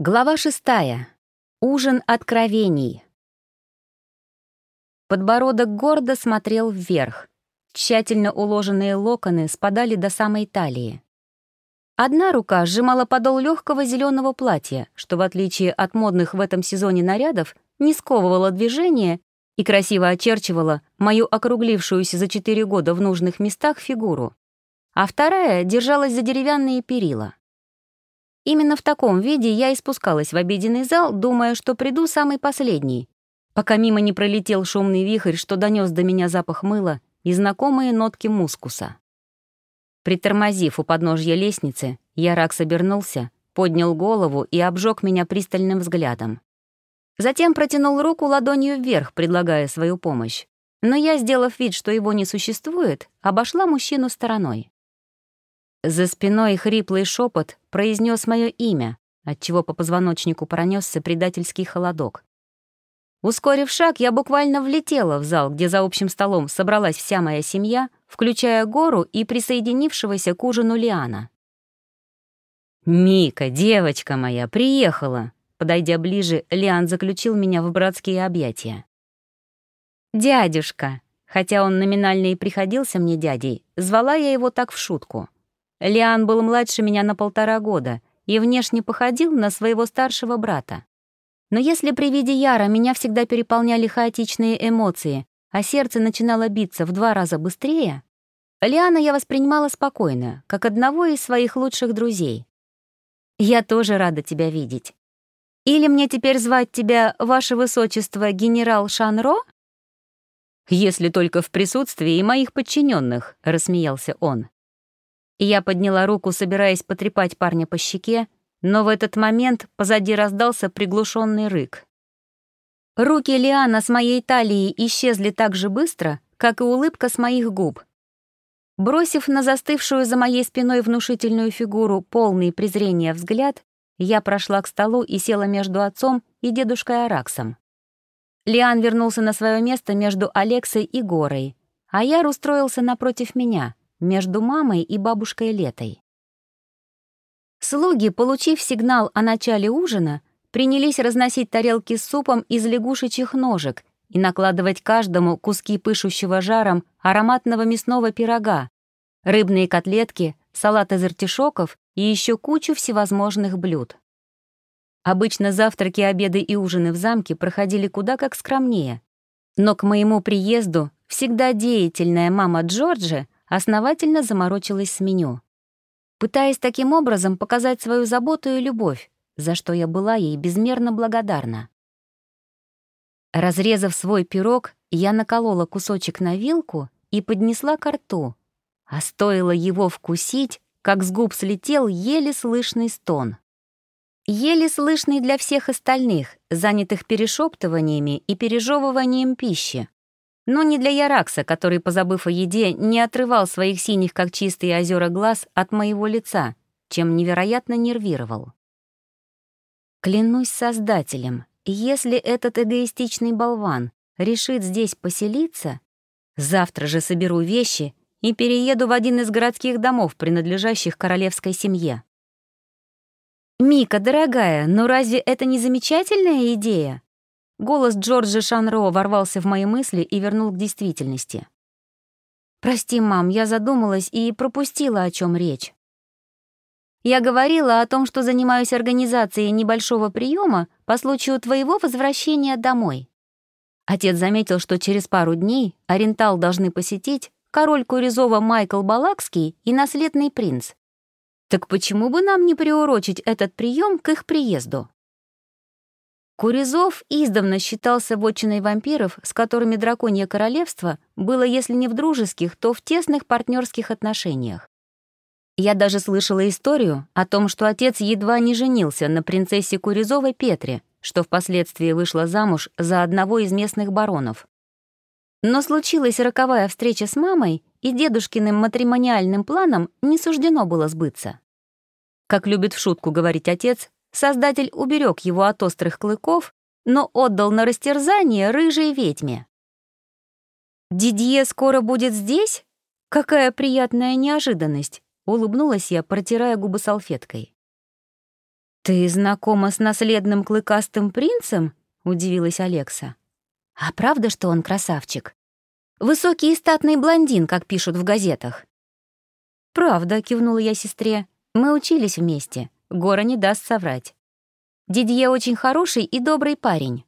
Глава шестая. Ужин откровений. Подбородок гордо смотрел вверх. Тщательно уложенные локоны спадали до самой талии. Одна рука сжимала подол легкого зеленого платья, что, в отличие от модных в этом сезоне нарядов, не сковывало движение и красиво очерчивала мою округлившуюся за четыре года в нужных местах фигуру. А вторая держалась за деревянные перила. Именно в таком виде я и спускалась в обеденный зал, думая, что приду самый последний, пока мимо не пролетел шумный вихрь, что донес до меня запах мыла и знакомые нотки мускуса. Притормозив у подножья лестницы, Яракс обернулся, поднял голову и обжег меня пристальным взглядом. Затем протянул руку ладонью вверх, предлагая свою помощь. Но я, сделав вид, что его не существует, обошла мужчину стороной. За спиной хриплый шепот произнес мое имя, отчего по позвоночнику пронесся предательский холодок. Ускорив шаг, я буквально влетела в зал, где за общим столом собралась вся моя семья, включая Гору и присоединившегося к ужину Лиана. «Мика, девочка моя, приехала!» Подойдя ближе, Лиан заключил меня в братские объятия. «Дядюшка!» Хотя он номинально и приходился мне дядей, звала я его так в шутку — Лиан был младше меня на полтора года и внешне походил на своего старшего брата. Но если при виде Яра меня всегда переполняли хаотичные эмоции, а сердце начинало биться в два раза быстрее, Лиана я воспринимала спокойно, как одного из своих лучших друзей. «Я тоже рада тебя видеть. Или мне теперь звать тебя, ваше высочество, генерал Шанро?» «Если только в присутствии моих подчиненных, рассмеялся он. Я подняла руку, собираясь потрепать парня по щеке, но в этот момент позади раздался приглушенный рык. Руки Лиана с моей талии исчезли так же быстро, как и улыбка с моих губ. Бросив на застывшую за моей спиной внушительную фигуру полный презрения взгляд, я прошла к столу и села между отцом и дедушкой Араксом. Лиан вернулся на свое место между Алексой и Горой, а Яр устроился напротив меня — между мамой и бабушкой Летой. Слуги, получив сигнал о начале ужина, принялись разносить тарелки с супом из лягушечьих ножек и накладывать каждому куски пышущего жаром ароматного мясного пирога, рыбные котлетки, салат из артишоков и еще кучу всевозможных блюд. Обычно завтраки, обеды и ужины в замке проходили куда как скромнее. Но к моему приезду всегда деятельная мама Джорджи основательно заморочилась с меню, пытаясь таким образом показать свою заботу и любовь, за что я была ей безмерно благодарна. Разрезав свой пирог, я наколола кусочек на вилку и поднесла ко рту, а стоило его вкусить, как с губ слетел еле слышный стон. Еле слышный для всех остальных, занятых перешептываниями и пережевыванием пищи, но не для Яракса, который, позабыв о еде, не отрывал своих синих, как чистые озера глаз от моего лица, чем невероятно нервировал. Клянусь Создателем, если этот эгоистичный болван решит здесь поселиться, завтра же соберу вещи и перееду в один из городских домов, принадлежащих королевской семье. «Мика, дорогая, ну разве это не замечательная идея?» Голос Джорджа Шанро ворвался в мои мысли и вернул к действительности. «Прости, мам, я задумалась и пропустила, о чем речь. Я говорила о том, что занимаюсь организацией небольшого приема по случаю твоего возвращения домой. Отец заметил, что через пару дней Орентал должны посетить король Куризова Майкл Балакский и наследный принц. Так почему бы нам не приурочить этот прием к их приезду? Куризов издавна считался вотчиной вампиров, с которыми драконье королевство было, если не в дружеских, то в тесных партнерских отношениях. Я даже слышала историю о том, что отец едва не женился на принцессе Куризовой Петре, что впоследствии вышла замуж за одного из местных баронов. Но случилась роковая встреча с мамой, и дедушкиным матримониальным планом не суждено было сбыться. Как любит в шутку говорить отец, Создатель уберег его от острых клыков, но отдал на растерзание рыжей ведьме. «Дидье скоро будет здесь? Какая приятная неожиданность!» — улыбнулась я, протирая губы салфеткой. «Ты знакома с наследным клыкастым принцем?» — удивилась Алекса. «А правда, что он красавчик? Высокий и статный блондин, как пишут в газетах». «Правда», — кивнула я сестре. «Мы учились вместе. Гора не даст соврать. Дидье очень хороший и добрый парень».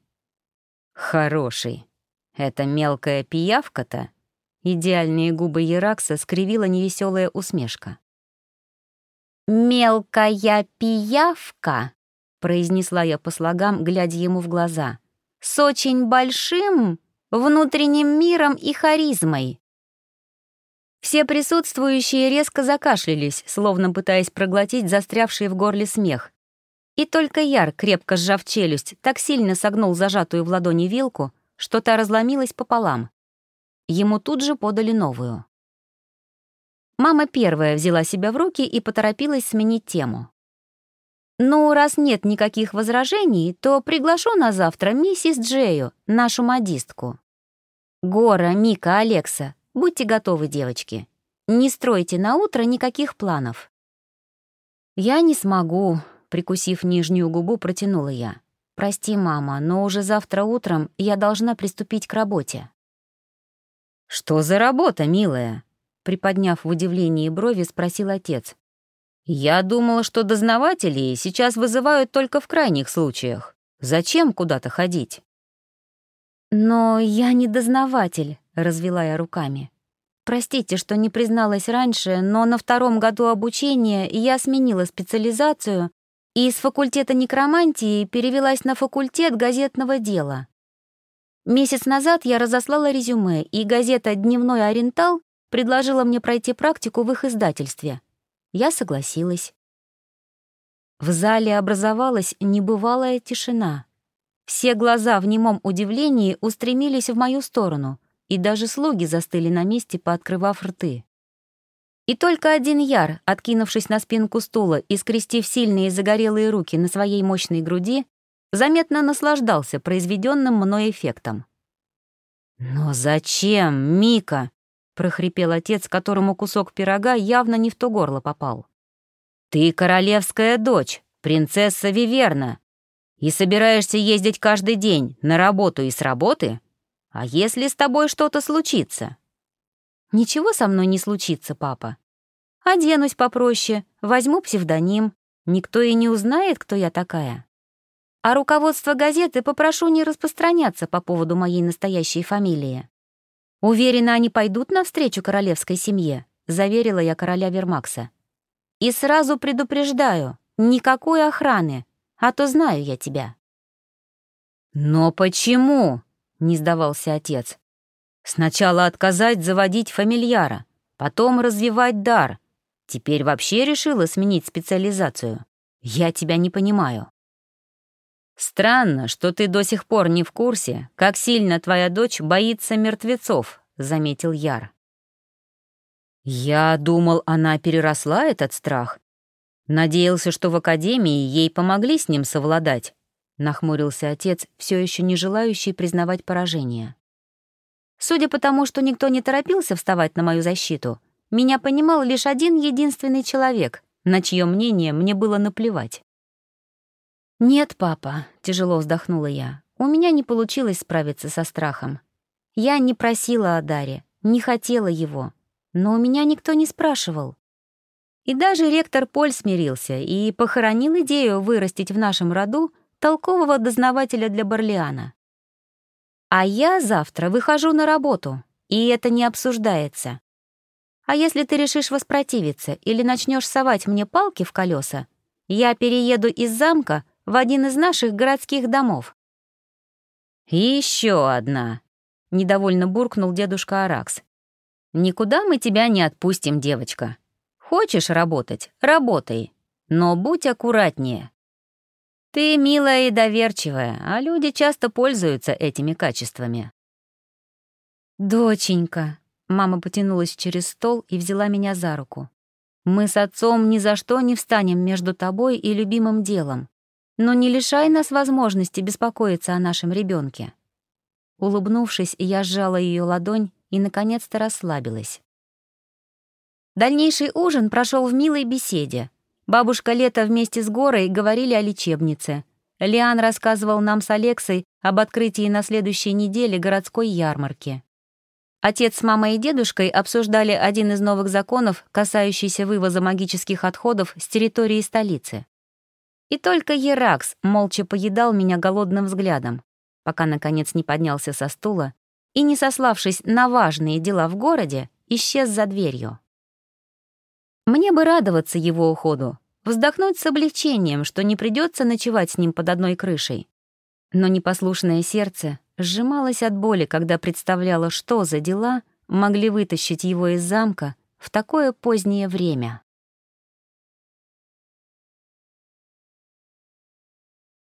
«Хороший. Это мелкая пиявка-то?» Идеальные губы Еракса скривила невеселая усмешка. «Мелкая пиявка», — произнесла я по слогам, глядя ему в глаза, «с очень большим внутренним миром и харизмой». Все присутствующие резко закашлялись, словно пытаясь проглотить застрявший в горле смех. И только Яр, крепко сжав челюсть, так сильно согнул зажатую в ладони вилку, что та разломилась пополам. Ему тут же подали новую. Мама первая взяла себя в руки и поторопилась сменить тему. «Ну, раз нет никаких возражений, то приглашу на завтра миссис Джею, нашу модистку. Гора, Мика, Алекса, будьте готовы, девочки. Не стройте на утро никаких планов». «Я не смогу», — прикусив нижнюю губу, протянула я. «Прости, мама, но уже завтра утром я должна приступить к работе». «Что за работа, милая?» Приподняв в удивлении брови, спросил отец. «Я думала, что дознаватели сейчас вызывают только в крайних случаях. Зачем куда-то ходить?» «Но я не дознаватель», — развела я руками. «Простите, что не призналась раньше, но на втором году обучения я сменила специализацию и из факультета некромантии перевелась на факультет газетного дела. Месяц назад я разослала резюме, и газета «Дневной Ориентал» предложила мне пройти практику в их издательстве. Я согласилась. В зале образовалась небывалая тишина. Все глаза в немом удивлении устремились в мою сторону, и даже слуги застыли на месте, пооткрывав рты. И только один яр, откинувшись на спинку стула и скрестив сильные загорелые руки на своей мощной груди, заметно наслаждался произведенным мной эффектом. «Но зачем, Мика?» — прохрипел отец, которому кусок пирога явно не в то горло попал. «Ты королевская дочь, принцесса Виверна, и собираешься ездить каждый день на работу и с работы? А если с тобой что-то случится?» «Ничего со мной не случится, папа. Оденусь попроще, возьму псевдоним. Никто и не узнает, кто я такая. А руководство газеты попрошу не распространяться по поводу моей настоящей фамилии. Уверена, они пойдут навстречу королевской семье, заверила я короля Вермакса. И сразу предупреждаю, никакой охраны, а то знаю я тебя. Но почему? не сдавался отец. Сначала отказать заводить фамильяра, потом развивать дар. Теперь вообще решила сменить специализацию. Я тебя не понимаю. «Странно, что ты до сих пор не в курсе, как сильно твоя дочь боится мертвецов», — заметил Яр. «Я думал, она переросла этот страх. Надеялся, что в академии ей помогли с ним совладать», — нахмурился отец, все еще не желающий признавать поражение. «Судя по тому, что никто не торопился вставать на мою защиту, меня понимал лишь один единственный человек, на чье мнение мне было наплевать. «Нет, папа», — тяжело вздохнула я, — «у меня не получилось справиться со страхом. Я не просила о даре, не хотела его, но у меня никто не спрашивал. И даже ректор Поль смирился и похоронил идею вырастить в нашем роду толкового дознавателя для Барлиана. А я завтра выхожу на работу, и это не обсуждается. А если ты решишь воспротивиться или начнешь совать мне палки в колеса, я перееду из замка в один из наших городских домов. еще одна», — недовольно буркнул дедушка Аракс. «Никуда мы тебя не отпустим, девочка. Хочешь работать — работай, но будь аккуратнее. Ты милая и доверчивая, а люди часто пользуются этими качествами». «Доченька», — мама потянулась через стол и взяла меня за руку. «Мы с отцом ни за что не встанем между тобой и любимым делом но не лишай нас возможности беспокоиться о нашем ребенке. Улыбнувшись, я сжала ее ладонь и, наконец-то, расслабилась. Дальнейший ужин прошел в милой беседе. Бабушка Лето вместе с Горой говорили о лечебнице. Лиан рассказывал нам с Алексой об открытии на следующей неделе городской ярмарки. Отец с мамой и дедушкой обсуждали один из новых законов, касающийся вывоза магических отходов с территории столицы. И только Еракс молча поедал меня голодным взглядом, пока, наконец, не поднялся со стула и, не сославшись на важные дела в городе, исчез за дверью. Мне бы радоваться его уходу, вздохнуть с облегчением, что не придется ночевать с ним под одной крышей. Но непослушное сердце сжималось от боли, когда представляло, что за дела могли вытащить его из замка в такое позднее время.